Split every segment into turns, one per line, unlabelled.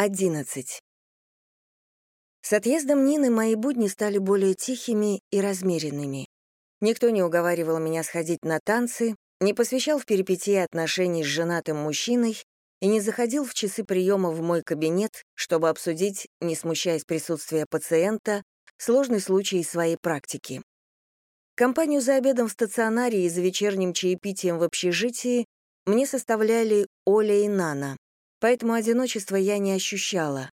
11. С отъездом Нины мои будни стали более тихими и размеренными. Никто не уговаривал меня сходить на танцы, не посвящал в перипетии отношений с женатым мужчиной и не заходил в часы приема в мой кабинет, чтобы обсудить, не смущаясь присутствия пациента, сложный случай своей практики. Компанию за обедом в стационаре и за вечерним чаепитием в общежитии мне составляли Оля и Нана, поэтому одиночество я не ощущала.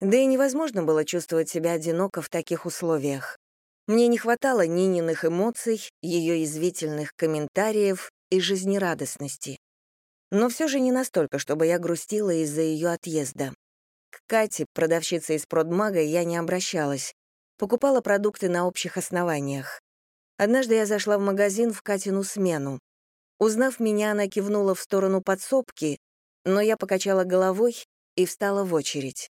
Да и невозможно было чувствовать себя одиноко в таких условиях. Мне не хватало Нининых эмоций, ее извительных комментариев и жизнерадостности. Но все же не настолько, чтобы я грустила из-за ее отъезда. К Кате, продавщице из продмага, я не обращалась. Покупала продукты на общих основаниях. Однажды я зашла в магазин в Катину смену. Узнав меня, она кивнула в сторону подсобки, но я покачала головой и встала в очередь.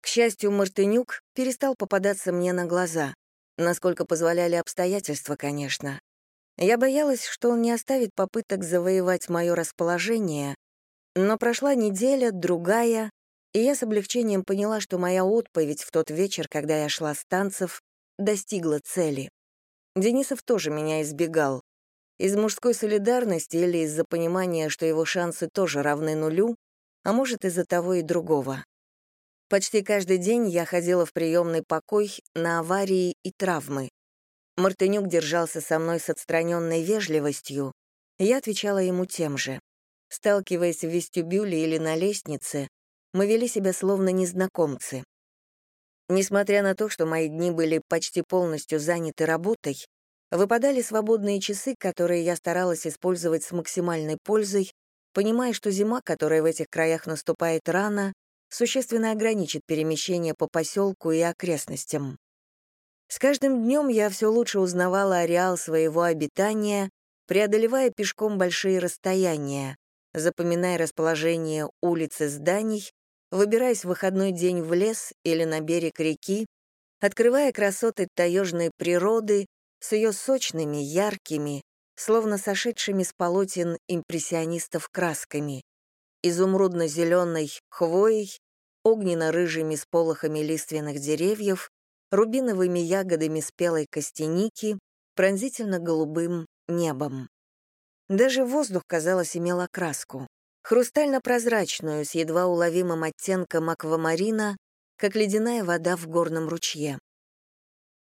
К счастью, Мартынюк перестал попадаться мне на глаза, насколько позволяли обстоятельства, конечно. Я боялась, что он не оставит попыток завоевать мое расположение, но прошла неделя, другая, и я с облегчением поняла, что моя отповедь в тот вечер, когда я шла с танцев, достигла цели. Денисов тоже меня избегал. Из мужской солидарности или из-за понимания, что его шансы тоже равны нулю, а может, из-за того и другого. Почти каждый день я ходила в приемный покой на аварии и травмы. Мартынюк держался со мной с отстраненной вежливостью, я отвечала ему тем же. Сталкиваясь в вестибюле или на лестнице, мы вели себя словно незнакомцы. Несмотря на то, что мои дни были почти полностью заняты работой, Выпадали свободные часы, которые я старалась использовать с максимальной пользой, понимая, что зима, которая в этих краях наступает рано, существенно ограничит перемещение по поселку и окрестностям. С каждым днем я все лучше узнавала ареал своего обитания, преодолевая пешком большие расстояния, запоминая расположение улиц и зданий, выбираясь в выходной день в лес или на берег реки, открывая красоты таежной природы с ее сочными, яркими, словно сошедшими с полотен импрессионистов красками, изумрудно-зеленой хвоей, огненно-рыжими сполохами лиственных деревьев, рубиновыми ягодами спелой костяники, пронзительно-голубым небом. Даже воздух, казалось, имел окраску. Хрустально-прозрачную, с едва уловимым оттенком аквамарина, как ледяная вода в горном ручье.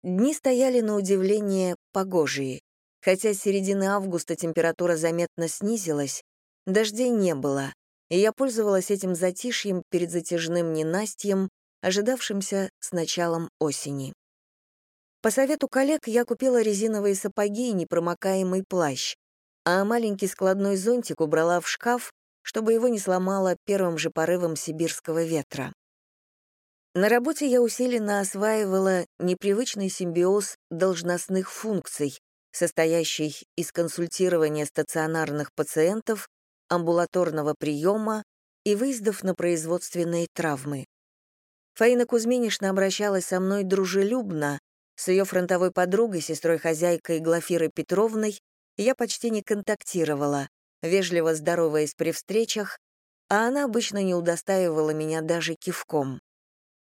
Дни стояли на удивление погожие. Хотя с середины августа температура заметно снизилась, дождей не было, и я пользовалась этим затишьем перед затяжным ненастьем, ожидавшимся с началом осени. По совету коллег я купила резиновые сапоги и непромокаемый плащ, а маленький складной зонтик убрала в шкаф, чтобы его не сломало первым же порывом сибирского ветра. На работе я усиленно осваивала непривычный симбиоз должностных функций, состоящий из консультирования стационарных пациентов, амбулаторного приема и выездов на производственные травмы. Фаина Кузьминишна обращалась со мной дружелюбно, с ее фронтовой подругой, сестрой-хозяйкой Глафирой Петровной, я почти не контактировала, вежливо здороваясь при встречах, а она обычно не удостаивала меня даже кивком.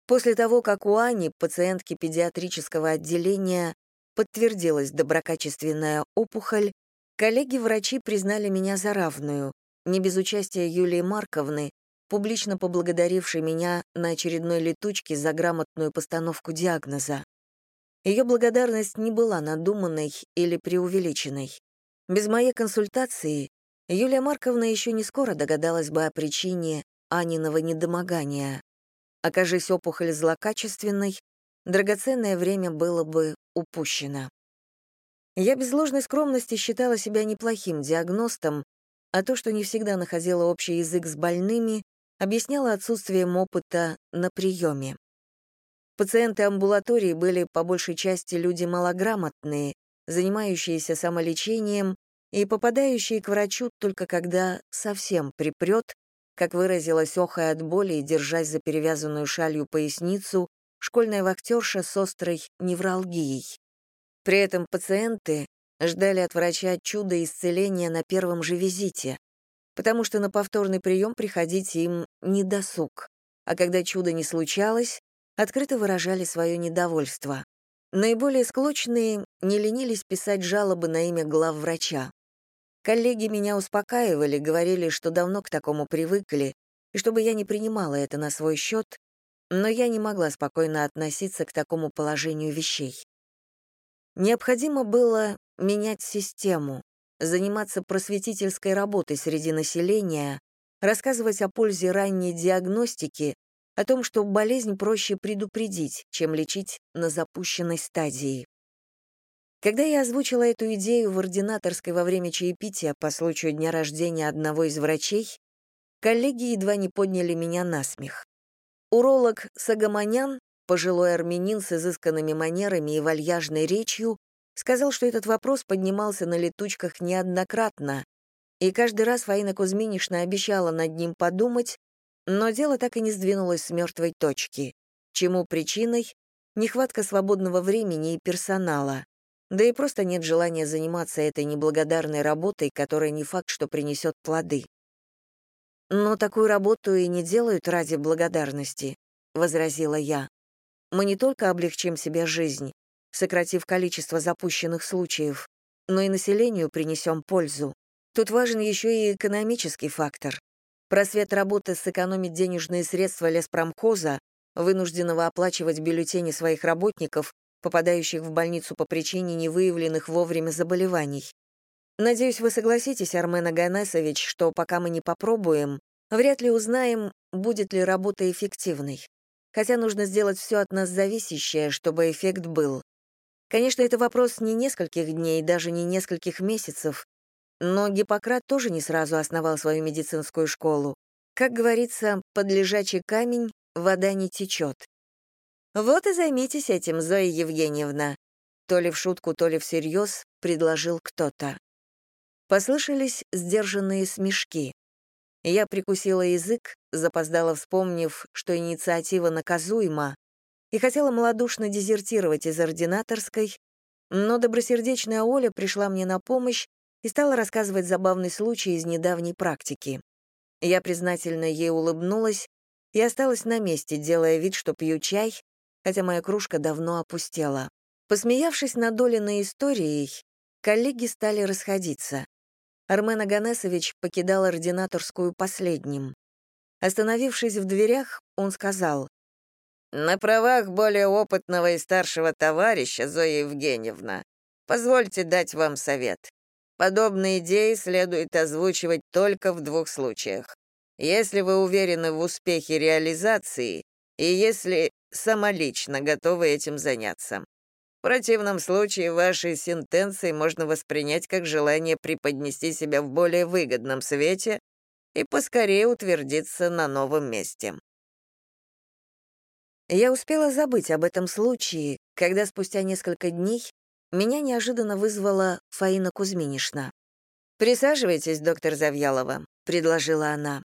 После того, как у Ани, пациентки педиатрического отделения, подтвердилась доброкачественная опухоль, коллеги-врачи признали меня за равную, не без участия Юлии Марковны, публично поблагодарившей меня на очередной летучке за грамотную постановку диагноза. Ее благодарность не была надуманной или преувеличенной. Без моей консультации Юлия Марковна еще не скоро догадалась бы о причине Аниного недомогания. Окажись опухоль злокачественной, драгоценное время было бы упущено. Я без ложной скромности считала себя неплохим диагностом, а то, что не всегда находила общий язык с больными, объясняло отсутствием опыта на приеме. Пациенты амбулатории были по большей части люди малограмотные, занимающиеся самолечением и попадающие к врачу только когда совсем припрет как выразилась охая от боли и держась за перевязанную шалью поясницу, школьная вахтерша с острой невралгией. При этом пациенты ждали от врача чуда исцеления на первом же визите, потому что на повторный прием приходить им не досуг. а когда чудо не случалось, открыто выражали свое недовольство. Наиболее склочные не ленились писать жалобы на имя главврача. Коллеги меня успокаивали, говорили, что давно к такому привыкли, и чтобы я не принимала это на свой счет, но я не могла спокойно относиться к такому положению вещей. Необходимо было менять систему, заниматься просветительской работой среди населения, рассказывать о пользе ранней диагностики, о том, что болезнь проще предупредить, чем лечить на запущенной стадии. Когда я озвучила эту идею в ординаторской во время чаепития по случаю дня рождения одного из врачей, коллеги едва не подняли меня на смех. Уролог Сагаманян, пожилой армянин с изысканными манерами и вальяжной речью, сказал, что этот вопрос поднимался на летучках неоднократно, и каждый раз Фаина Кузьминишна обещала над ним подумать, но дело так и не сдвинулось с мертвой точки, чему причиной — нехватка свободного времени и персонала, да и просто нет желания заниматься этой неблагодарной работой, которая не факт, что принесет плоды. «Но такую работу и не делают ради благодарности», — возразила я. «Мы не только облегчим себе жизнь, сократив количество запущенных случаев, но и населению принесем пользу. Тут важен еще и экономический фактор. Просвет работы сэкономит денежные средства леспромхоза, вынужденного оплачивать бюллетени своих работников, попадающих в больницу по причине невыявленных вовремя заболеваний. Надеюсь, вы согласитесь, Армен Аганесович, что пока мы не попробуем, вряд ли узнаем, будет ли работа эффективной. Хотя нужно сделать все от нас зависящее, чтобы эффект был. Конечно, это вопрос не нескольких дней, даже не нескольких месяцев, но Гиппократ тоже не сразу основал свою медицинскую школу. Как говорится, под лежачий камень вода не течет. Вот и займитесь этим, Зоя Евгеньевна. То ли в шутку, то ли всерьез предложил кто-то. Послышались сдержанные смешки. Я прикусила язык, запоздала вспомнив, что инициатива наказуема, и хотела малодушно дезертировать из ординаторской, но добросердечная Оля пришла мне на помощь и стала рассказывать забавный случай из недавней практики. Я признательно ей улыбнулась и осталась на месте, делая вид, что пью чай, хотя моя кружка давно опустела. Посмеявшись над Олиной историей, коллеги стали расходиться. Армен Аганесович покидал ординаторскую последним. Остановившись в дверях, он сказал, «На правах более опытного и старшего товарища, Зоя Евгеньевна, позвольте дать вам совет. Подобные идеи следует озвучивать только в двух случаях. Если вы уверены в успехе реализации и если самолично готовы этим заняться. В противном случае ваши сентенции можно воспринять как желание преподнести себя в более выгодном свете и поскорее утвердиться на новом месте. Я успела забыть об этом случае, когда спустя несколько дней меня неожиданно вызвала Фаина Кузьминишна. «Присаживайтесь, доктор Завьялова», — предложила она.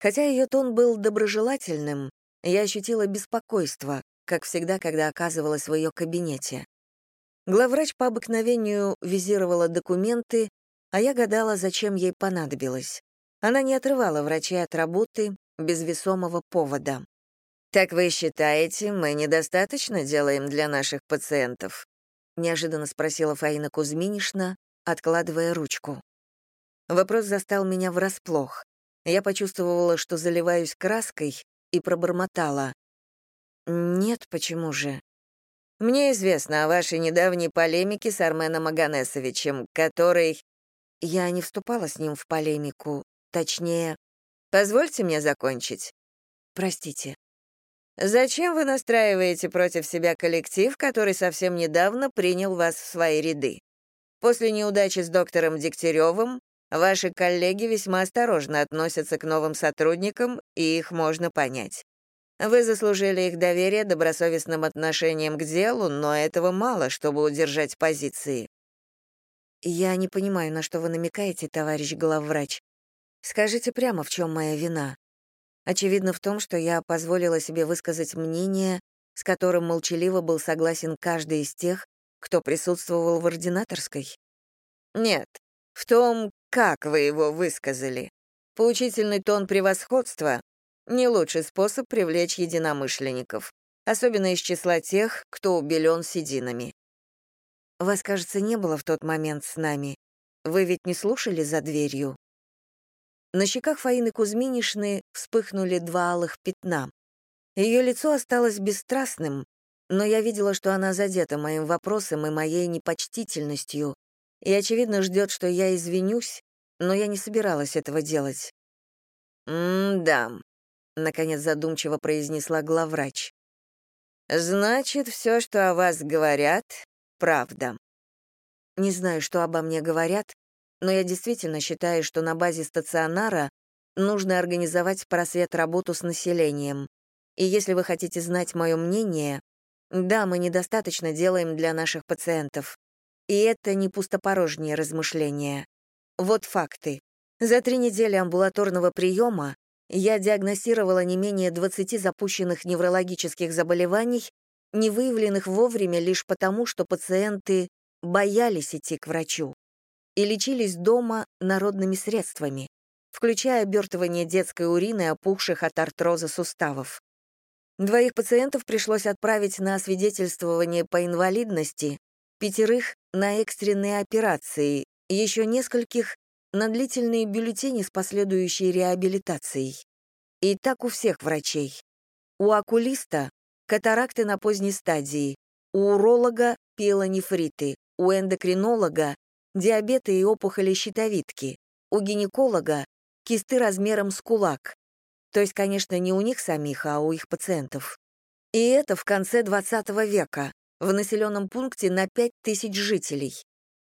Хотя ее тон был доброжелательным, я ощутила беспокойство, как всегда, когда оказывалась в ее кабинете. Главврач по обыкновению визировала документы, а я гадала, зачем ей понадобилось. Она не отрывала врачей от работы без весомого повода. «Так вы считаете, мы недостаточно делаем для наших пациентов?» — неожиданно спросила Фаина Кузьминишна, откладывая ручку. Вопрос застал меня врасплох. Я почувствовала, что заливаюсь краской, и пробормотала. «Нет, почему же?» «Мне известно о вашей недавней полемике с Арменом Аганесовичем, который...» Я не вступала с ним в полемику, точнее... «Позвольте мне закончить». «Простите». «Зачем вы настраиваете против себя коллектив, который совсем недавно принял вас в свои ряды? После неудачи с доктором Дегтяревым ваши коллеги весьма осторожно относятся к новым сотрудникам, и их можно понять. Вы заслужили их доверие добросовестным отношением к делу, но этого мало, чтобы удержать позиции. Я не понимаю, на что вы намекаете, товарищ главврач. Скажите прямо, в чем моя вина. Очевидно в том, что я позволила себе высказать мнение, с которым молчаливо был согласен каждый из тех, кто присутствовал в ординаторской. Нет, в том, как вы его высказали. Поучительный тон превосходства Не лучший способ привлечь единомышленников, особенно из числа тех, кто убелен сединами. Вас, кажется, не было в тот момент с нами. Вы ведь не слушали за дверью? На щеках Фаины Кузьминишны вспыхнули два алых пятна. Ее лицо осталось бесстрастным, но я видела, что она задета моим вопросом и моей непочтительностью, и, очевидно, ждет, что я извинюсь, но я не собиралась этого делать. «М-да», — наконец задумчиво произнесла главврач. «Значит, все, что о вас говорят, правда». Не знаю, что обо мне говорят, но я действительно считаю, что на базе стационара нужно организовать просвет работу с населением. И если вы хотите знать мое мнение, да, мы недостаточно делаем для наших пациентов. И это не пустопорожние размышления. Вот факты. За три недели амбулаторного приема я диагностировала не менее 20 запущенных неврологических заболеваний, не выявленных вовремя лишь потому, что пациенты боялись идти к врачу и лечились дома народными средствами, включая обертывание детской урины, опухших от артроза суставов. Двоих пациентов пришлось отправить на освидетельствование по инвалидности, пятерых — на экстренные операции, еще нескольких — на длительные бюллетени с последующей реабилитацией. И так у всех врачей. У окулиста — катаракты на поздней стадии, у уролога — пиелонефриты, у эндокринолога диабеты и опухоли щитовидки, у гинеколога — кисты размером с кулак. То есть, конечно, не у них самих, а у их пациентов. И это в конце 20 века, в населенном пункте на 5000 жителей.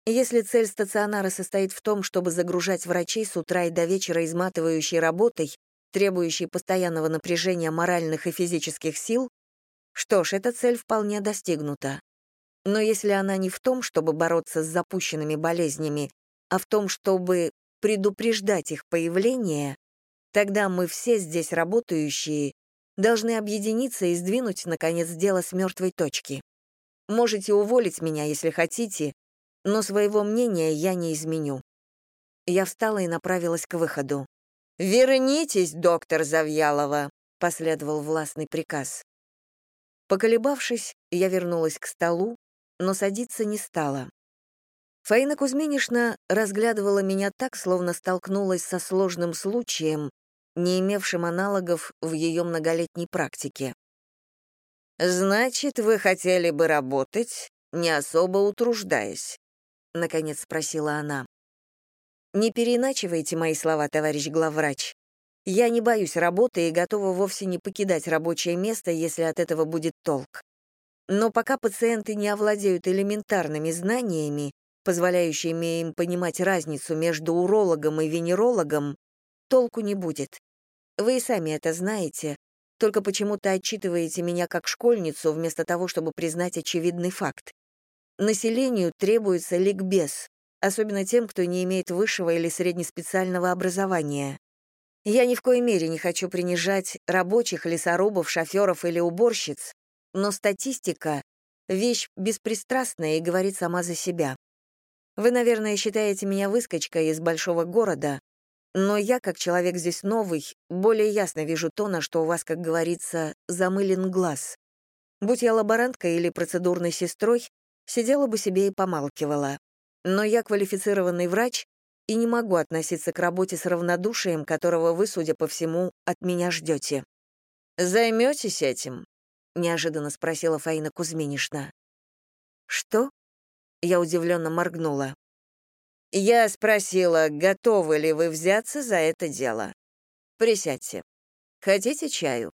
Если цель стационара состоит в том, чтобы загружать врачей с утра и до вечера изматывающей работой, требующей постоянного напряжения моральных и физических сил, что ж, эта цель вполне достигнута. Но если она не в том, чтобы бороться с запущенными болезнями, а в том, чтобы предупреждать их появление, тогда мы все здесь работающие должны объединиться и сдвинуть, наконец, дело с мертвой точки. Можете уволить меня, если хотите, но своего мнения я не изменю. Я встала и направилась к выходу. «Вернитесь, доктор Завьялова», — последовал властный приказ. Поколебавшись, я вернулась к столу, но садиться не стала. Фаина Кузьминишна разглядывала меня так, словно столкнулась со сложным случаем, не имевшим аналогов в ее многолетней практике. «Значит, вы хотели бы работать, не особо утруждаясь?» — наконец спросила она. «Не переиначивайте мои слова, товарищ главврач. Я не боюсь работы и готова вовсе не покидать рабочее место, если от этого будет толк. Но пока пациенты не овладеют элементарными знаниями, позволяющими им понимать разницу между урологом и венерологом, толку не будет. Вы и сами это знаете, только почему-то отчитываете меня как школьницу вместо того, чтобы признать очевидный факт. Населению требуется ликбез, особенно тем, кто не имеет высшего или среднеспециального образования. Я ни в коей мере не хочу принижать рабочих, лесорубов, шоферов или уборщиц, но статистика — вещь беспристрастная и говорит сама за себя. Вы, наверное, считаете меня выскочкой из большого города, но я, как человек здесь новый, более ясно вижу то, на что у вас, как говорится, замылен глаз. Будь я лаборанткой или процедурной сестрой, сидела бы себе и помалкивала. Но я квалифицированный врач и не могу относиться к работе с равнодушием, которого вы, судя по всему, от меня ждете. Займетесь этим? — неожиданно спросила Фаина Кузьминишна. «Что?» — я удивленно моргнула. «Я спросила, готовы ли вы взяться за это дело. Присядьте. Хотите чаю?»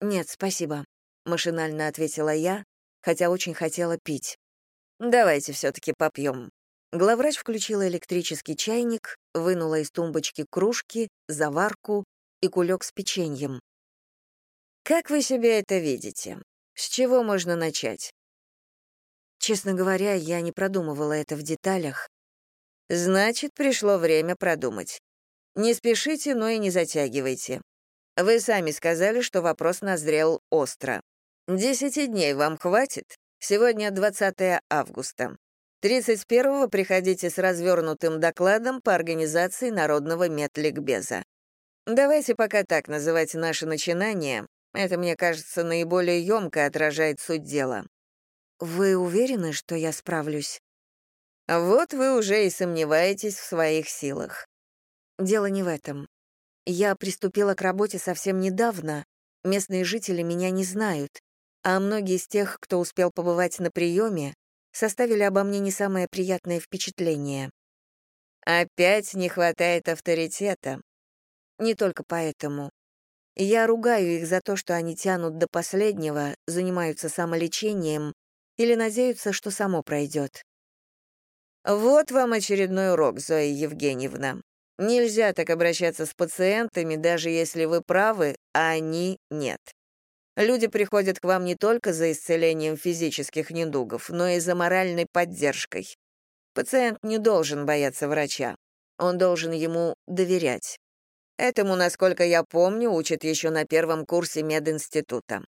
«Нет, спасибо», — машинально ответила я, хотя очень хотела пить. «Давайте все-таки попьем». Главврач включила электрический чайник, вынула из тумбочки кружки, заварку и кулек с печеньем. Как вы себе это видите? С чего можно начать? Честно говоря, я не продумывала это в деталях. Значит, пришло время продумать. Не спешите, но и не затягивайте. Вы сами сказали, что вопрос назрел остро. Десяти дней вам хватит? Сегодня 20 августа. 31-го приходите с развернутым докладом по организации народного медликбеза. Давайте пока так называть наше начинание. Это, мне кажется, наиболее ёмко отражает суть дела. Вы уверены, что я справлюсь? Вот вы уже и сомневаетесь в своих силах. Дело не в этом. Я приступила к работе совсем недавно, местные жители меня не знают, а многие из тех, кто успел побывать на приеме, составили обо мне не самое приятное впечатление. Опять не хватает авторитета. Не только поэтому. Я ругаю их за то, что они тянут до последнего, занимаются самолечением или надеются, что само пройдет. Вот вам очередной урок, Зоя Евгеньевна. Нельзя так обращаться с пациентами, даже если вы правы, а они нет. Люди приходят к вам не только за исцелением физических недугов, но и за моральной поддержкой. Пациент не должен бояться врача. Он должен ему доверять. Этому, насколько я помню, учат еще на первом курсе мединститута.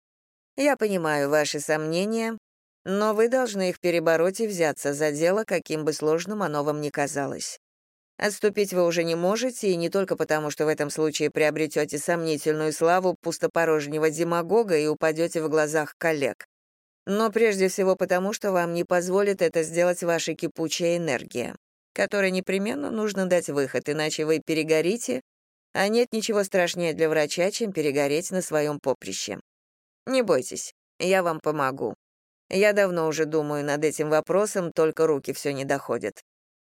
Я понимаю ваши сомнения, но вы должны их перебороть и взяться за дело, каким бы сложным оно вам ни казалось. Отступить вы уже не можете, и не только потому, что в этом случае приобретете сомнительную славу пустопорожнего демагога и упадете в глазах коллег. Но прежде всего потому, что вам не позволит это сделать ваша кипучая энергия, которой непременно нужно дать выход, иначе вы перегорите, а нет ничего страшнее для врача, чем перегореть на своем поприще. Не бойтесь, я вам помогу. Я давно уже думаю над этим вопросом, только руки все не доходят.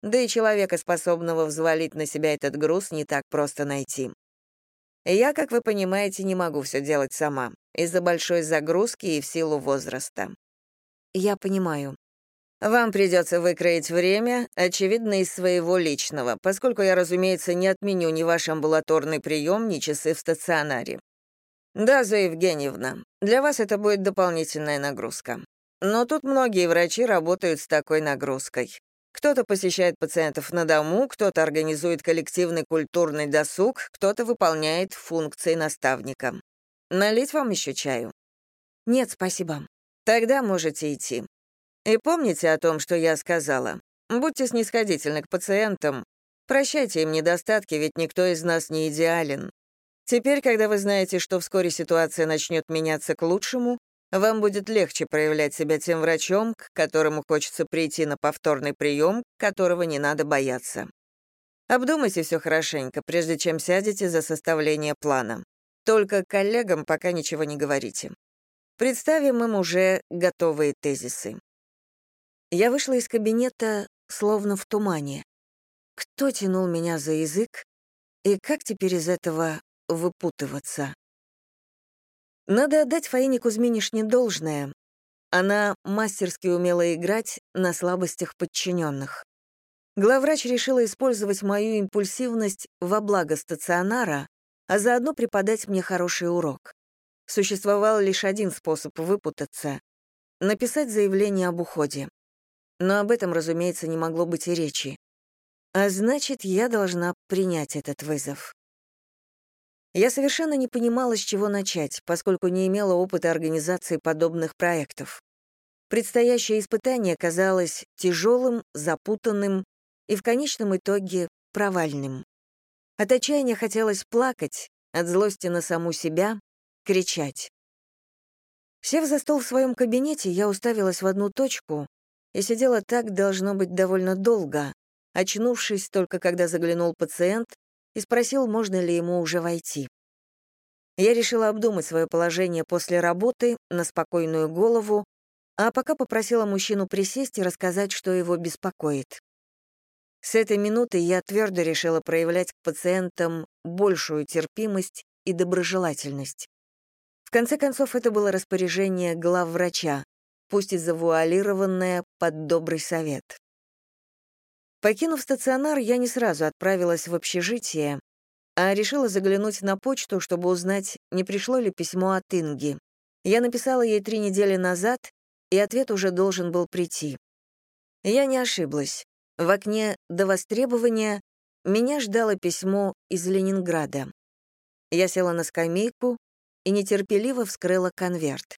Да и человека, способного взвалить на себя этот груз, не так просто найти. Я, как вы понимаете, не могу все делать сама, из-за большой загрузки и в силу возраста. Я понимаю. Вам придется выкроить время, очевидно, из своего личного, поскольку я, разумеется, не отменю ни ваш амбулаторный прием, ни часы в стационаре. Да, Зоя Евгеньевна, для вас это будет дополнительная нагрузка. Но тут многие врачи работают с такой нагрузкой. Кто-то посещает пациентов на дому, кто-то организует коллективный культурный досуг, кто-то выполняет функции наставника. Налить вам еще чаю? Нет, спасибо. Тогда можете идти. И помните о том, что я сказала. Будьте снисходительны к пациентам. Прощайте им недостатки, ведь никто из нас не идеален. Теперь, когда вы знаете, что вскоре ситуация начнет меняться к лучшему, вам будет легче проявлять себя тем врачом, к которому хочется прийти на повторный прием, которого не надо бояться. Обдумайте все хорошенько, прежде чем сядете за составление плана. Только коллегам пока ничего не говорите. Представим им уже готовые тезисы. Я вышла из кабинета словно в тумане. Кто тянул меня за язык? И как теперь из этого выпутываться? Надо отдать Фаине Кузьминишне должное. Она мастерски умела играть на слабостях подчиненных. Главврач решила использовать мою импульсивность во благо стационара, а заодно преподать мне хороший урок. Существовал лишь один способ выпутаться — написать заявление об уходе. Но об этом, разумеется, не могло быть и речи. А значит, я должна принять этот вызов. Я совершенно не понимала, с чего начать, поскольку не имела опыта организации подобных проектов. Предстоящее испытание казалось тяжелым, запутанным и в конечном итоге провальным. От отчаяния хотелось плакать, от злости на саму себя — кричать. Сев за стол в своем кабинете, я уставилась в одну точку и сидела так, должно быть, довольно долго, очнувшись только когда заглянул пациент и спросил, можно ли ему уже войти. Я решила обдумать свое положение после работы на спокойную голову, а пока попросила мужчину присесть и рассказать, что его беспокоит. С этой минуты я твердо решила проявлять к пациентам большую терпимость и доброжелательность. В конце концов, это было распоряжение главврача, пусть и завуалированное под добрый совет. Покинув стационар, я не сразу отправилась в общежитие, а решила заглянуть на почту, чтобы узнать, не пришло ли письмо от Инги. Я написала ей три недели назад, и ответ уже должен был прийти. Я не ошиблась. В окне до востребования меня ждало письмо из Ленинграда. Я села на скамейку и нетерпеливо вскрыла конверт.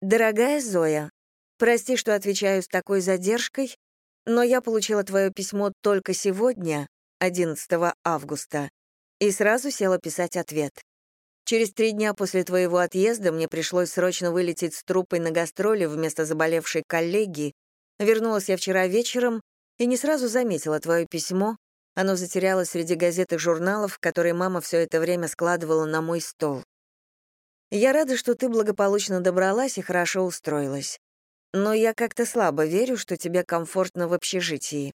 «Дорогая Зоя, прости, что отвечаю с такой задержкой, но я получила твое письмо только сегодня, 11 августа, и сразу села писать ответ. Через три дня после твоего отъезда мне пришлось срочно вылететь с труппой на гастроли вместо заболевшей коллеги. Вернулась я вчера вечером и не сразу заметила твое письмо. Оно затерялось среди газет и журналов, которые мама все это время складывала на мой стол. Я рада, что ты благополучно добралась и хорошо устроилась. Но я как-то слабо верю, что тебе комфортно в общежитии.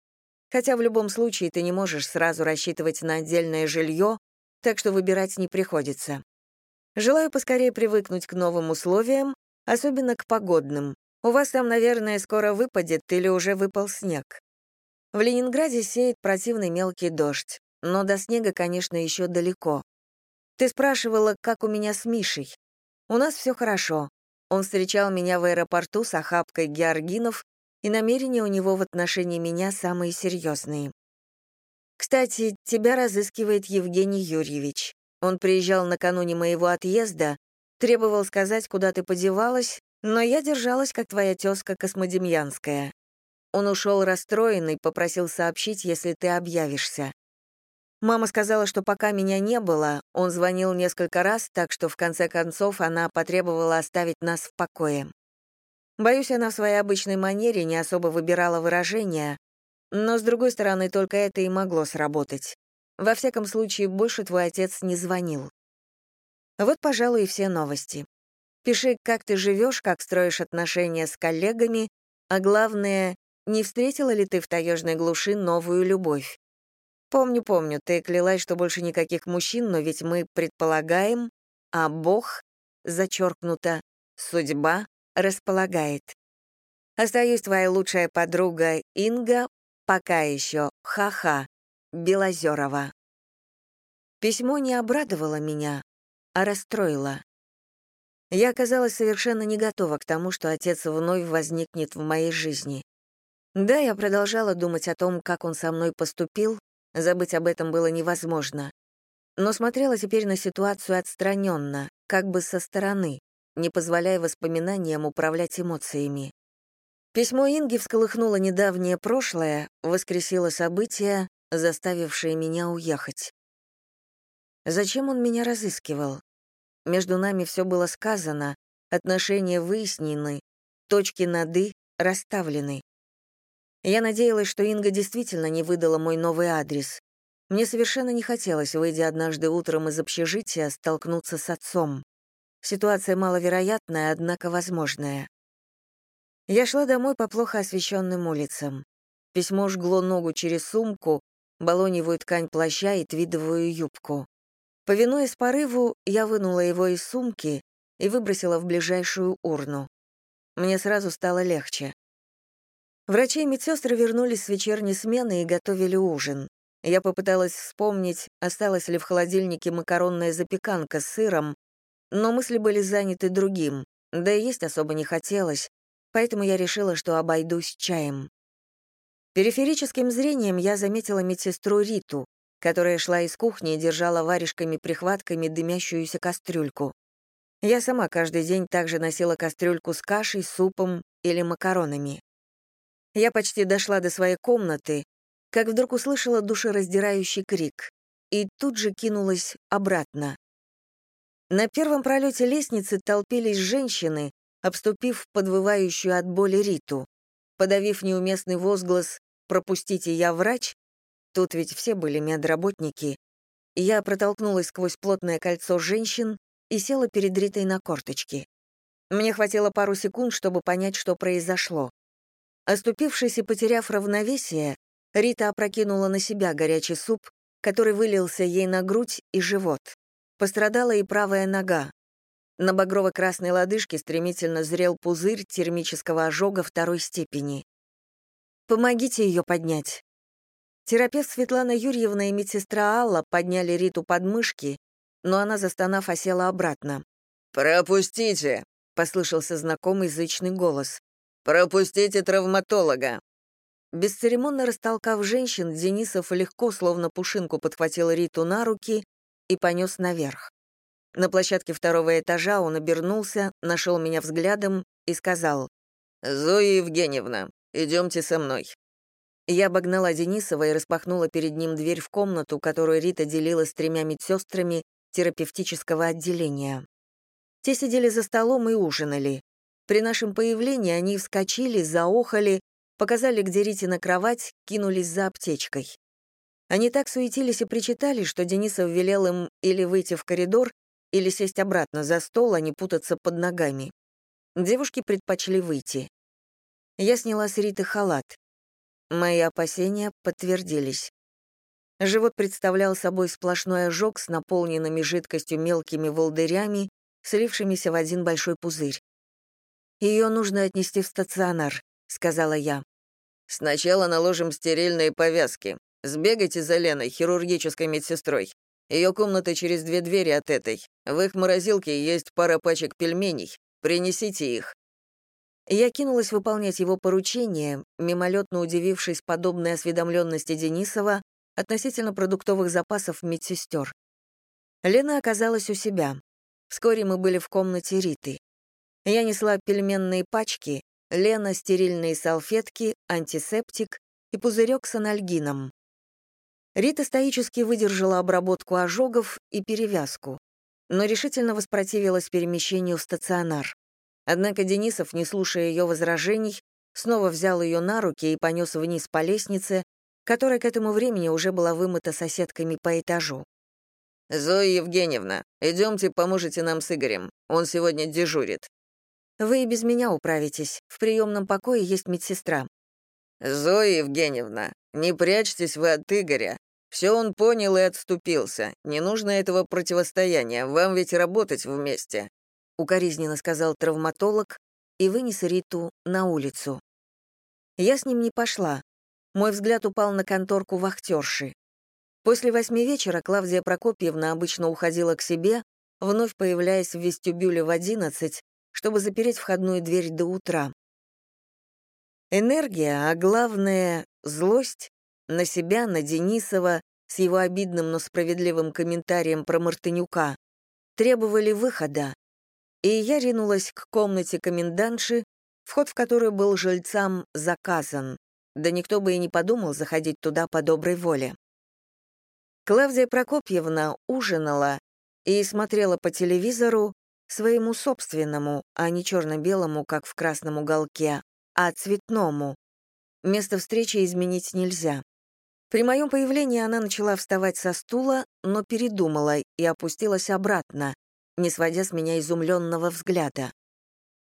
Хотя в любом случае ты не можешь сразу рассчитывать на отдельное жилье, так что выбирать не приходится. Желаю поскорее привыкнуть к новым условиям, особенно к погодным. У вас там, наверное, скоро выпадет или уже выпал снег. В Ленинграде сеет противный мелкий дождь, но до снега, конечно, еще далеко. Ты спрашивала, как у меня с Мишей. У нас все хорошо. Он встречал меня в аэропорту с охапкой георгинов, и намерения у него в отношении меня самые серьезные. Кстати, тебя разыскивает Евгений Юрьевич. Он приезжал накануне моего отъезда, требовал сказать, куда ты подевалась, но я держалась, как твоя тезка Космодемьянская. Он ушел расстроенный, попросил сообщить, если ты объявишься. Мама сказала, что пока меня не было, он звонил несколько раз, так что в конце концов она потребовала оставить нас в покое. Боюсь, она в своей обычной манере не особо выбирала выражения, но, с другой стороны, только это и могло сработать. Во всяком случае, больше твой отец не звонил. Вот, пожалуй, и все новости. Пиши, как ты живешь, как строишь отношения с коллегами, а главное, не встретила ли ты в таежной глуши новую любовь. Помню, помню, ты клялась, что больше никаких мужчин, но ведь мы предполагаем, а Бог, зачеркнуто, судьба, располагает. Остаюсь твоя лучшая подруга Инга, пока еще, ха-ха, Белозерова. Письмо не обрадовало меня, а расстроило. Я оказалась совершенно не готова к тому, что отец вновь возникнет в моей жизни. Да, я продолжала думать о том, как он со мной поступил, забыть об этом было невозможно. Но смотрела теперь на ситуацию отстраненно, как бы со стороны, не позволяя воспоминаниям управлять эмоциями. Письмо Инги всколыхнуло недавнее прошлое, воскресило события, заставившие меня уехать. Зачем он меня разыскивал? Между нами все было сказано, отношения выяснены, точки над «и» расставлены. Я надеялась, что Инга действительно не выдала мой новый адрес. Мне совершенно не хотелось, выйдя однажды утром из общежития, столкнуться с отцом. Ситуация маловероятная, однако возможная. Я шла домой по плохо освещенным улицам. Письмо жгло ногу через сумку, балоневую ткань плаща и твидовую юбку. Повинуясь порыву, я вынула его из сумки и выбросила в ближайшую урну. Мне сразу стало легче. Врачи и медсестры вернулись с вечерней смены и готовили ужин. Я попыталась вспомнить, осталась ли в холодильнике макаронная запеканка с сыром, но мысли были заняты другим, да и есть особо не хотелось, поэтому я решила, что обойдусь чаем. Периферическим зрением я заметила медсестру Риту, которая шла из кухни и держала варежками-прихватками дымящуюся кастрюльку. Я сама каждый день также носила кастрюльку с кашей, супом или макаронами. Я почти дошла до своей комнаты, как вдруг услышала душераздирающий крик, и тут же кинулась обратно. На первом пролете лестницы толпились женщины, обступив подвывающую от боли Риту. Подавив неуместный возглас «пропустите, я врач», тут ведь все были медработники, я протолкнулась сквозь плотное кольцо женщин и села перед Ритой на корточки. Мне хватило пару секунд, чтобы понять, что произошло. Оступившись и потеряв равновесие, Рита опрокинула на себя горячий суп, который вылился ей на грудь и живот. Пострадала и правая нога. На багрово-красной лодыжке стремительно зрел пузырь термического ожога второй степени. Помогите ее поднять». Терапевт Светлана Юрьевна и медсестра Алла подняли Риту под мышки, но она, застонав, осела обратно.
«Пропустите!» — послышался знакомый язычный голос. «Пропустите травматолога!»
Бесцеремонно растолкав женщин, Денисов легко, словно пушинку, подхватил Риту на руки и понес наверх. На площадке второго этажа он обернулся, нашел меня взглядом и сказал,
«Зоя Евгеньевна, Идемте со мной».
Я обогнала Денисова и распахнула перед ним дверь в комнату, которую Рита делила с тремя медсестрами терапевтического отделения. Те сидели за столом и ужинали. При нашем появлении они вскочили, заохали, показали, где Ритина кровать, кинулись за аптечкой. Они так суетились и причитали, что Денисов велел им или выйти в коридор, или сесть обратно за стол, а не путаться под ногами. Девушки предпочли выйти. Я сняла с Риты халат. Мои опасения подтвердились. Живот представлял собой сплошной ожог с наполненными жидкостью мелкими волдырями, слившимися в один большой пузырь. «Ее нужно отнести в стационар», — сказала я.
«Сначала наложим стерильные повязки. Сбегайте за Леной, хирургической медсестрой. Ее комната через две двери от этой. В их морозилке есть пара пачек пельменей. Принесите их».
Я кинулась выполнять его поручение, мимолетно удивившись подобной осведомленности Денисова относительно продуктовых запасов медсестер. Лена оказалась у себя. Вскоре мы были в комнате Риты. Я несла пельменные пачки, Лена — стерильные салфетки, антисептик и пузырек с анальгином. Рита стоически выдержала обработку ожогов и перевязку, но решительно воспротивилась перемещению в стационар. Однако Денисов, не слушая ее возражений, снова взял ее на руки и понес вниз по лестнице, которая к этому времени уже была вымыта соседками по этажу.
«Зоя Евгеньевна, идемте поможете нам с Игорем. Он сегодня дежурит».
«Вы и без меня управитесь. В приемном покое есть медсестра».
«Зоя Евгеньевна, не прячьтесь вы от Игоря. Все он понял и отступился. Не нужно этого противостояния, вам ведь работать вместе», —
укоризненно сказал травматолог и вынес Риту на улицу. Я с ним не пошла. Мой взгляд упал на конторку вахтерши. После восьми вечера Клавдия Прокопьевна обычно уходила к себе, вновь появляясь в вестибюле в одиннадцать, чтобы запереть входную дверь до утра. Энергия, а главное — злость на себя, на Денисова, с его обидным, но справедливым комментарием про Мартынюка, требовали выхода, и я ринулась к комнате комендантши, вход в которую был жильцам заказан, да никто бы и не подумал заходить туда по доброй воле. Клавдия Прокопьевна ужинала и смотрела по телевизору своему собственному, а не черно-белому, как в красном уголке, а цветному. Место встречи изменить нельзя. При моем появлении она начала вставать со стула, но передумала и опустилась обратно, не сводя с меня изумленного взгляда.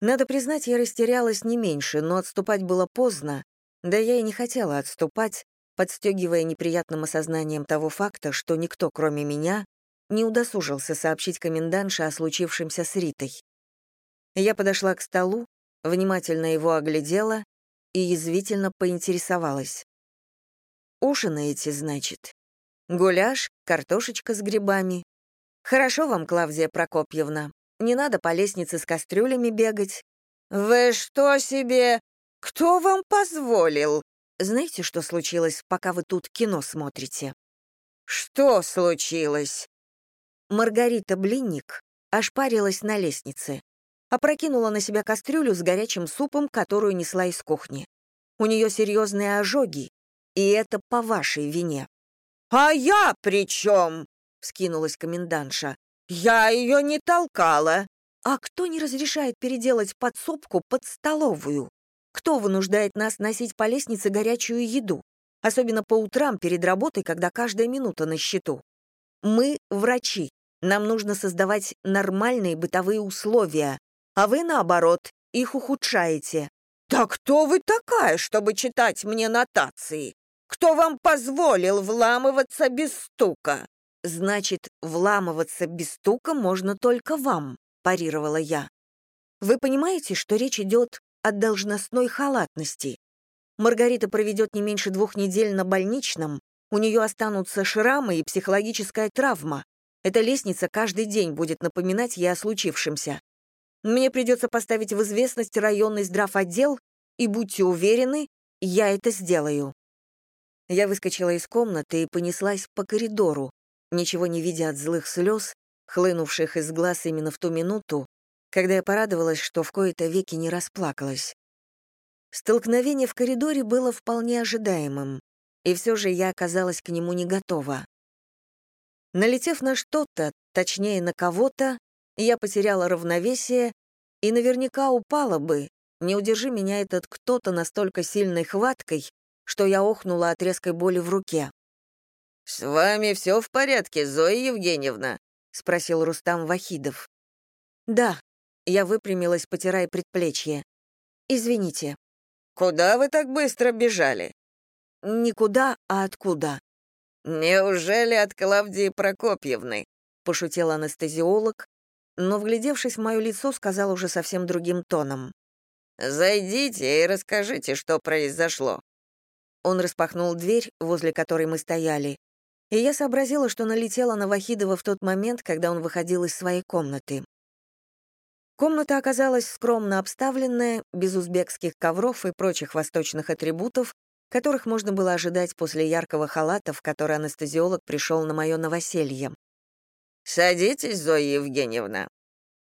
Надо признать, я растерялась не меньше, но отступать было поздно, да я и не хотела отступать, подстегивая неприятным осознанием того факта, что никто, кроме меня, не удосужился сообщить комендантше о случившемся с Ритой. Я подошла к столу, внимательно его оглядела и язвительно поинтересовалась. «Ужинаете, значит? Гуляш, картошечка с грибами. Хорошо вам, Клавдия Прокопьевна. Не надо по лестнице с кастрюлями бегать».
«Вы что себе? Кто вам позволил?»
Знаете, что случилось, пока вы тут кино смотрите?
Что случилось?
Маргарита Блинник ошпарилась на лестнице, опрокинула на себя кастрюлю с горячим супом, которую несла из кухни. У нее серьезные ожоги, и это по вашей вине.
«А я при чем?» — вскинулась комендантша. «Я ее не толкала».
«А кто не разрешает переделать подсобку под столовую?» Кто вынуждает нас носить по лестнице горячую еду? Особенно по утрам перед работой, когда каждая минута на счету. Мы — врачи. Нам нужно создавать нормальные бытовые условия, а вы, наоборот, их ухудшаете.
«Да кто вы такая, чтобы читать мне нотации? Кто вам позволил вламываться без стука?»
«Значит, вламываться без стука можно только вам», — парировала я. «Вы понимаете, что речь идет от должностной халатности. Маргарита проведет не меньше двух недель на больничном, у нее останутся шрамы и психологическая травма. Эта лестница каждый день будет напоминать ей о случившемся. Мне придется поставить в известность районный здравотдел, и будьте уверены, я это сделаю. Я выскочила из комнаты и понеслась по коридору, ничего не видя от злых слез, хлынувших из глаз именно в ту минуту, когда я порадовалась, что в кои-то веки не расплакалась. Столкновение в коридоре было вполне ожидаемым, и все же я оказалась к нему не готова. Налетев на что-то, точнее на кого-то, я потеряла равновесие и наверняка упала бы, не удержи меня этот кто-то настолько сильной хваткой, что я охнула от резкой боли в руке.
«С вами все в порядке, Зоя Евгеньевна?» — спросил Рустам Вахидов.
«Да», — я выпрямилась, потирая предплечье. «Извините».
«Куда вы так быстро бежали?»
«Никуда, а откуда?»
«Неужели от Клавдии Прокопьевны?» — пошутил анестезиолог, но, вглядевшись в мое лицо, сказал уже совсем другим тоном. «Зайдите и расскажите, что произошло».
Он распахнул дверь, возле которой мы стояли, и я сообразила, что налетела на Вахидова в тот момент, когда он выходил из своей комнаты. Комната оказалась скромно обставленная, без узбекских ковров и прочих восточных атрибутов, которых можно было ожидать после яркого халата, в который анестезиолог пришел на мое новоселье.
«Садитесь, Зоя Евгеньевна».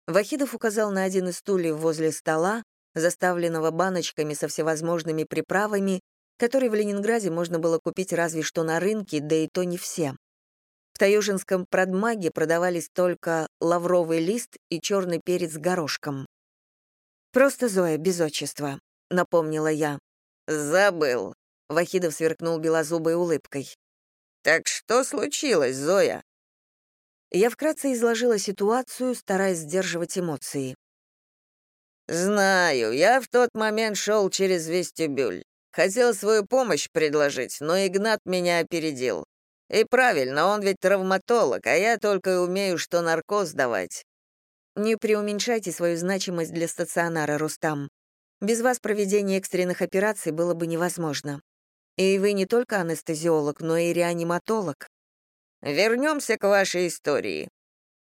Вахидов указал на один из стульев возле стола, заставленного баночками со всевозможными приправами, которые в Ленинграде можно было купить разве что на рынке, да и то не все. В Таежинском продмаге продавались только лавровый лист и черный перец с горошком. «Просто Зоя, без отчества», — напомнила я.
«Забыл», — Вахидов сверкнул белозубой улыбкой. «Так что случилось, Зоя?»
Я вкратце изложила ситуацию, стараясь сдерживать эмоции.
«Знаю, я в тот момент шел через вестибюль. Хотел свою помощь предложить, но Игнат меня опередил. И правильно, он ведь травматолог, а я только и умею, что наркоз давать».
«Не преуменьшайте свою значимость для стационара, Рустам. Без вас проведение экстренных операций было бы невозможно. И вы не только анестезиолог, но и реаниматолог.
Вернемся к вашей истории.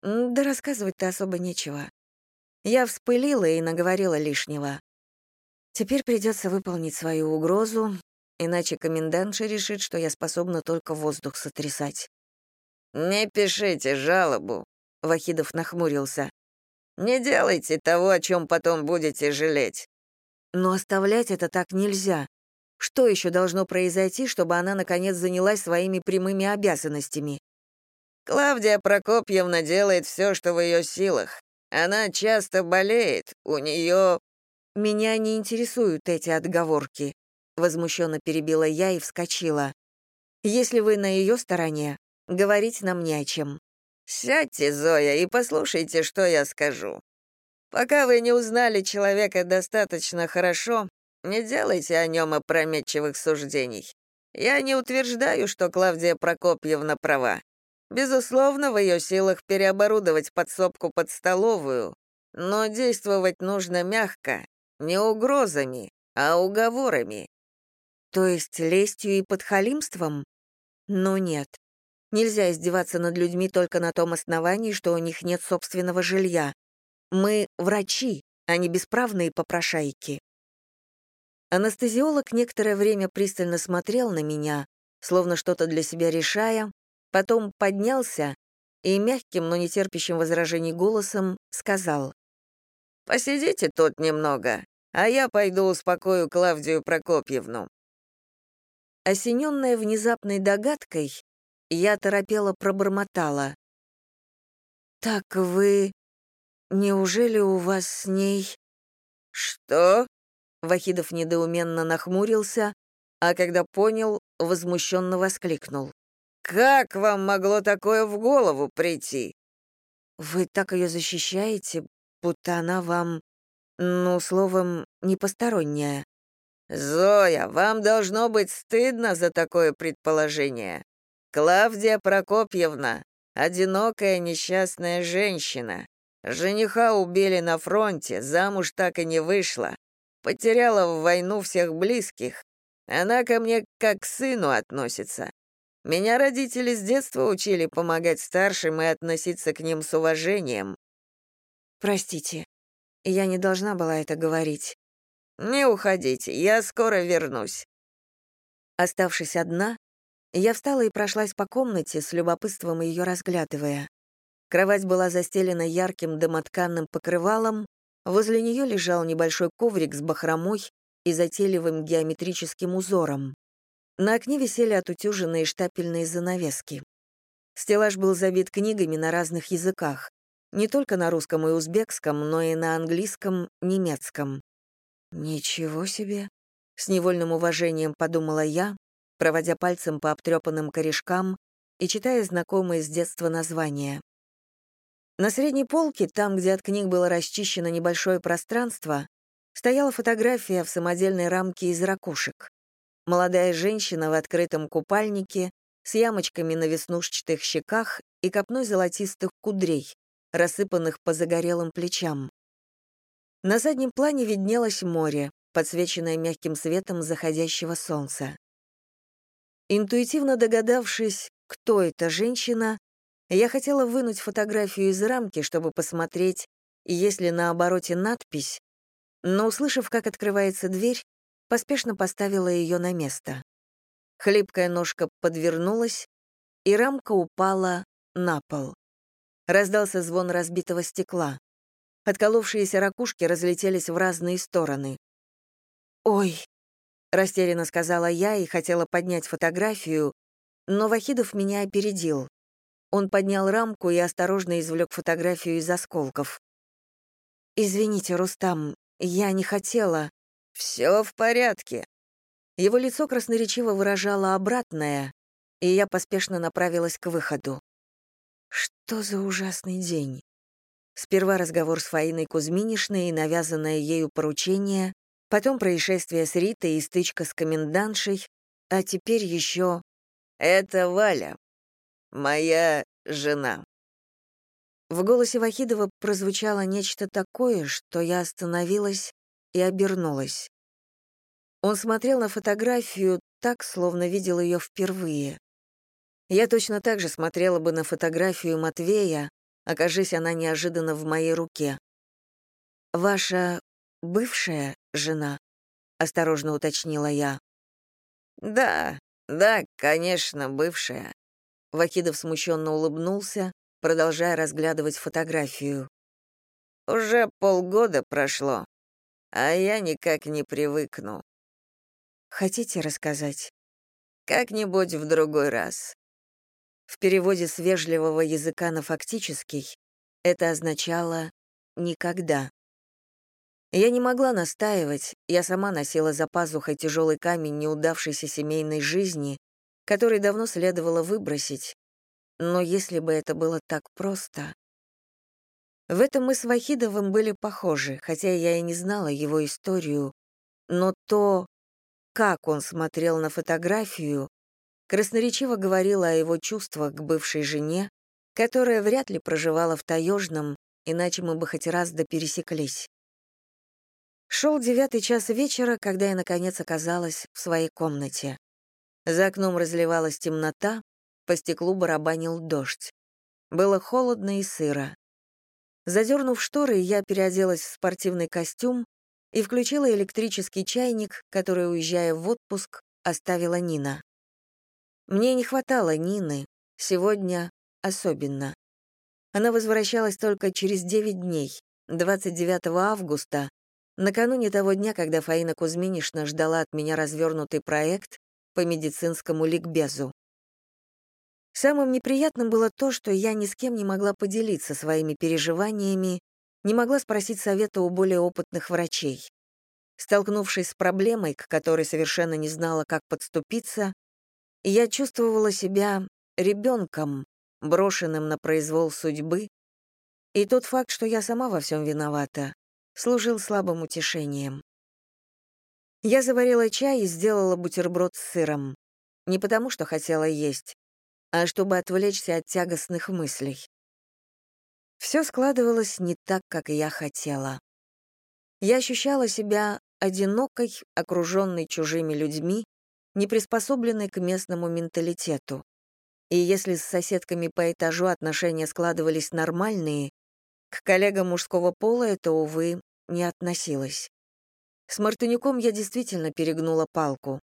Да рассказывать-то особо нечего. Я вспылила и наговорила лишнего. Теперь придется выполнить свою угрозу, иначе комендантша решит, что я способна только воздух сотрясать.
«Не пишите жалобу», — Вахидов нахмурился. «Не делайте того, о чем потом будете жалеть».
Но оставлять это так нельзя. Что еще должно произойти, чтобы она, наконец, занялась своими прямыми обязанностями?
Клавдия Прокопьевна делает все, что в ее силах. Она часто болеет, у нее...
Меня не интересуют эти отговорки, возмущенно перебила я и вскочила. Если вы на ее стороне, говорить нам не о чем.
Сядьте, Зоя, и послушайте, что я скажу. Пока вы не узнали человека достаточно хорошо, не делайте о нем опрометчивых суждений. Я не утверждаю, что Клавдия Прокопьевна права. Безусловно, в ее силах переоборудовать подсобку под столовую, но действовать нужно мягко, не угрозами, а уговорами.
То есть лестью и подхалимством? Но нет. Нельзя издеваться над людьми только на том основании, что у них нет собственного жилья. Мы врачи, а не бесправные попрошайки. Анестезиолог некоторое время пристально смотрел на меня, словно что-то для себя решая, потом поднялся и мягким, но не терпящим возражений голосом сказал.
«Посидите тут немного, а я пойду успокою Клавдию Прокопьевну».
Осененная внезапной догадкой, я торопела пробормотала. «Так вы... Неужели у вас с ней...»
«Что?»
Вахидов недоуменно нахмурился, а когда понял, возмущенно воскликнул.
«Как вам могло такое в голову прийти?»
«Вы так ее защищаете, будто она вам, ну, словом, не посторонняя».
«Зоя, вам должно быть стыдно за такое предположение. Клавдия Прокопьевна — одинокая несчастная женщина. Жениха убили на фронте, замуж так и не вышла. Потеряла в войну всех близких. Она ко мне как к сыну относится. Меня родители с детства учили помогать старшим и относиться к ним с уважением.
Простите, я не должна была это говорить.
Не уходите, я скоро вернусь.
Оставшись одна, я встала и прошлась по комнате, с любопытством ее разглядывая. Кровать была застелена ярким домотканным покрывалом, Возле нее лежал небольшой коврик с бахромой, и затейливым геометрическим узором. На окне висели отутюженные штапельные занавески. Стеллаж был забит книгами на разных языках, не только на русском и узбекском, но и на английском, немецком. «Ничего себе!» — с невольным уважением подумала я, проводя пальцем по обтрепанным корешкам и читая знакомые с детства названия. На средней полке, там, где от книг было расчищено небольшое пространство, стояла фотография в самодельной рамке из ракушек. Молодая женщина в открытом купальнике, с ямочками на веснушчатых щеках и копной золотистых кудрей, рассыпанных по загорелым плечам. На заднем плане виднелось море, подсвеченное мягким светом заходящего солнца. Интуитивно догадавшись, кто эта женщина, я хотела вынуть фотографию из рамки, чтобы посмотреть, есть ли на обороте надпись, но, услышав, как открывается дверь, поспешно поставила ее на место. Хлипкая ножка подвернулась, и рамка упала на пол. Раздался звон разбитого стекла. Отколовшиеся ракушки разлетелись в разные стороны. «Ой!» — растерянно сказала я и хотела поднять фотографию, но Вахидов меня опередил. Он поднял рамку и осторожно извлек фотографию из осколков. «Извините, Рустам, я не хотела...»
«Все в порядке».
Его лицо красноречиво выражало обратное, и я поспешно направилась к выходу. Что за ужасный день? Сперва разговор с Фаиной Кузьминишной и навязанное ею поручение, потом происшествие с Ритой и стычка с комендантшей, а теперь еще...
«Это Валя, моя жена».
В голосе Вахидова прозвучало нечто такое, что я остановилась и обернулась. Он смотрел на фотографию так, словно видел ее впервые. Я точно так же смотрела бы на фотографию Матвея, окажись она неожиданно в моей руке. «Ваша бывшая жена?» — осторожно уточнила я.
«Да, да, конечно, бывшая».
Вакидов смущенно улыбнулся, продолжая разглядывать фотографию.
«Уже полгода прошло, а я никак не привыкну».
«Хотите рассказать?»
«Как-нибудь в другой раз».
В переводе с вежливого языка на фактический это означало «никогда». Я не могла настаивать, я сама носила за пазухой тяжелый камень неудавшейся семейной жизни, который давно следовало выбросить. Но если бы это было так просто... В этом мы с Вахидовым были похожи, хотя я и не знала его историю, но то, как он смотрел на фотографию, красноречиво говорила о его чувствах к бывшей жене, которая вряд ли проживала в Таежном, иначе мы бы хоть раз да пересеклись. Шел девятый час вечера, когда я, наконец, оказалась в своей комнате. За окном разливалась темнота, по стеклу барабанил дождь. Было холодно и сыро. Задернув шторы, я переоделась в спортивный костюм и включила электрический чайник, который, уезжая в отпуск, оставила Нина. Мне не хватало Нины, сегодня особенно. Она возвращалась только через 9 дней, 29 августа, накануне того дня, когда Фаина Кузьминишна ждала от меня развернутый проект по медицинскому ликбезу. Самым неприятным было то, что я ни с кем не могла поделиться своими переживаниями, не могла спросить совета у более опытных врачей. Столкнувшись с проблемой, к которой совершенно не знала, как подступиться, я чувствовала себя ребенком, брошенным на произвол судьбы, и тот факт, что я сама во всем виновата, служил слабым утешением. Я заварила чай и сделала бутерброд с сыром. Не потому, что хотела есть, а чтобы отвлечься от тягостных мыслей. Все складывалось не так, как я хотела. Я ощущала себя одинокой, окруженной чужими людьми, не приспособленной к местному менталитету. И если с соседками по этажу отношения складывались нормальные, к коллегам мужского пола это, увы, не относилось. С Мартынюком я действительно перегнула палку.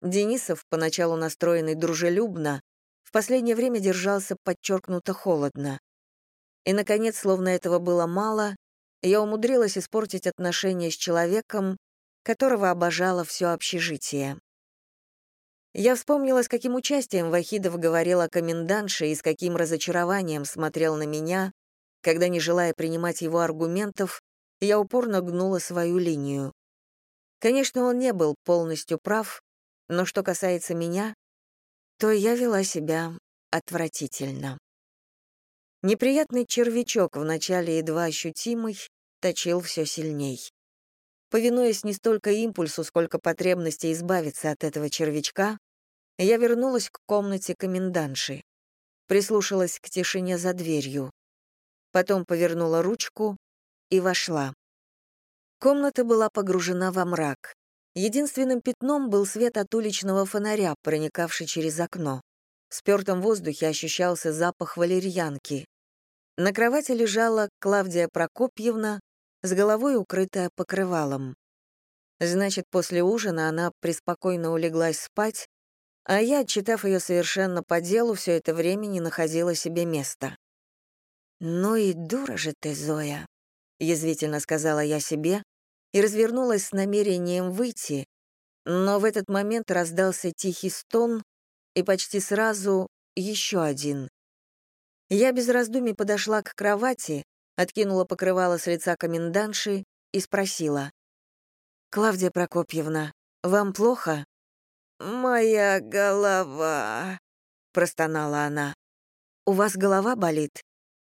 Денисов, поначалу настроенный дружелюбно, в последнее время держался подчеркнуто холодно. И, наконец, словно этого было мало, я умудрилась испортить отношения с человеком, которого обожало все общежитие. Я вспомнила, с каким участием Вахидов говорил о комендантше и с каким разочарованием смотрел на меня, когда, не желая принимать его аргументов, я упорно гнула свою линию. Конечно, он не был полностью прав, но что касается меня, то я вела себя отвратительно. Неприятный червячок, вначале едва ощутимый, точил все сильней. Повинуясь не столько импульсу, сколько потребности избавиться от этого червячка, я вернулась к комнате комендантши, прислушалась к тишине за дверью, потом повернула ручку и вошла. Комната была погружена во мрак. Единственным пятном был свет от уличного фонаря, проникавший через окно. В спёртом воздухе ощущался запах валерьянки. На кровати лежала Клавдия Прокопьевна, с головой укрытая покрывалом. Значит, после ужина она преспокойно улеглась спать, а я, отчитав ее совершенно по делу, все это время не находила себе места. «Ну и дура же ты, Зоя», — язвительно сказала я себе и развернулась с намерением выйти, но в этот момент раздался тихий стон и почти сразу еще один. Я без раздумий подошла к кровати, откинула покрывало с лица комендантши и спросила. «Клавдия Прокопьевна, вам плохо?»
«Моя голова», — простонала она.
«У вас голова болит?»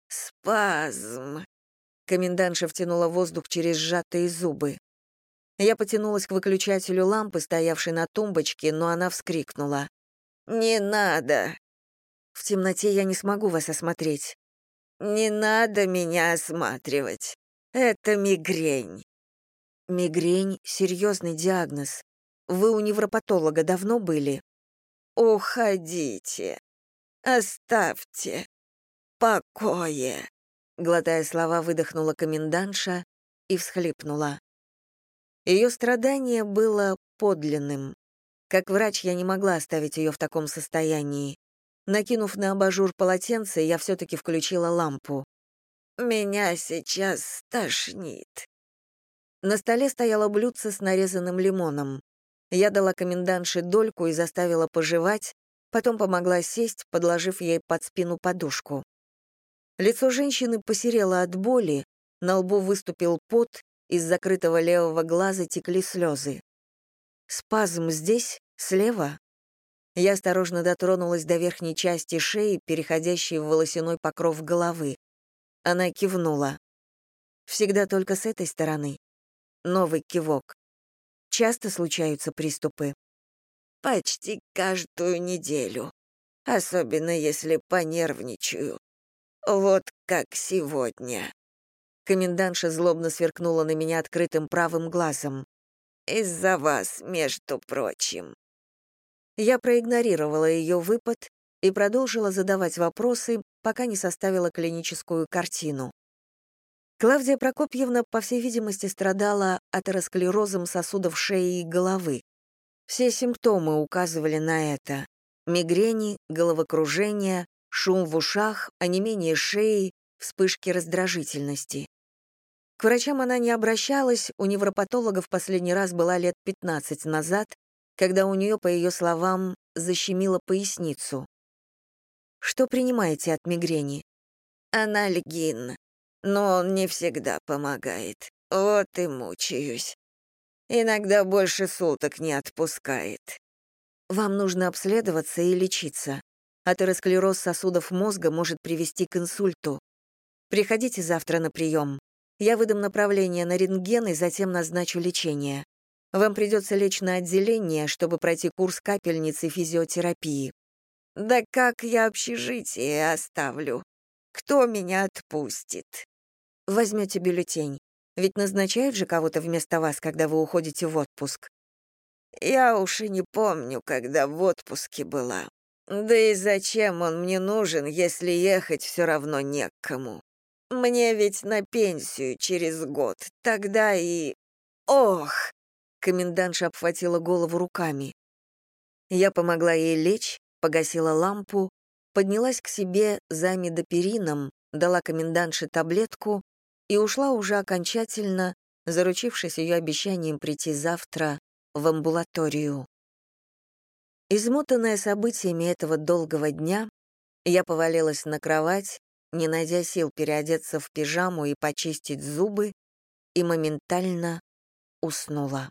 «Спазм».
Комендантша втянула воздух через сжатые зубы. Я потянулась к выключателю лампы, стоявшей на тумбочке, но она вскрикнула.
«Не надо!»
«В темноте я не смогу вас осмотреть».
«Не надо меня осматривать. Это мигрень».
«Мигрень — серьезный диагноз. Вы у невропатолога давно были?
Уходите. Оставьте. Покое.
Глотая слова, выдохнула комендантша и всхлипнула. Ее страдание было подлинным. Как врач я не могла оставить ее в таком состоянии. Накинув на абажур полотенце, я все-таки включила лампу.
«Меня сейчас тошнит».
На столе стояло блюдце с нарезанным лимоном. Я дала комендантше дольку и заставила пожевать, потом помогла сесть, подложив ей под спину подушку. Лицо женщины посерело от боли, на лбу выступил пот, из закрытого левого глаза текли слезы. Спазм здесь, слева. Я осторожно дотронулась до верхней части шеи, переходящей в волосяной покров головы. Она кивнула. Всегда только с этой стороны. Новый кивок. Часто случаются приступы?
Почти каждую неделю. Особенно если понервничаю. Вот как сегодня.
Комендантша злобно сверкнула на меня открытым правым глазом.
«Из-за вас, между прочим».
Я проигнорировала ее выпад и продолжила задавать вопросы, пока не составила клиническую картину. Клавдия Прокопьевна, по всей видимости, страдала атеросклерозом сосудов шеи и головы. Все симптомы указывали на это. Мигрени, головокружение, шум в ушах, онемение шеи, вспышки раздражительности. К врачам она не обращалась, у невропатолога в последний раз была лет 15 назад, когда у нее, по ее словам, защемило поясницу. Что принимаете от мигрени?
Анальгин, но он не всегда помогает. Вот и мучаюсь. Иногда больше суток не отпускает.
Вам нужно обследоваться и лечиться. Атеросклероз сосудов мозга может привести к инсульту. Приходите завтра на прием. Я выдам направление на рентген и затем назначу лечение. Вам придется лечь на отделение, чтобы пройти курс капельницы физиотерапии.
Да как я общежитие оставлю? Кто меня отпустит?
Возьмете бюллетень. Ведь назначают же кого-то вместо вас, когда вы уходите в отпуск.
Я уж и не помню, когда в отпуске была. Да и зачем он мне нужен, если ехать все равно не к кому? Мне ведь на пенсию через год. Тогда и... Ох!
Комендантша обхватила голову руками. Я помогла ей лечь, погасила лампу, поднялась к себе за медоперином, дала комендантше таблетку и ушла уже окончательно, заручившись ее обещанием прийти завтра в амбулаторию. Измотанная событиями этого долгого дня, я повалилась на кровать, не найдя сил переодеться в пижаму и почистить зубы, и моментально уснула.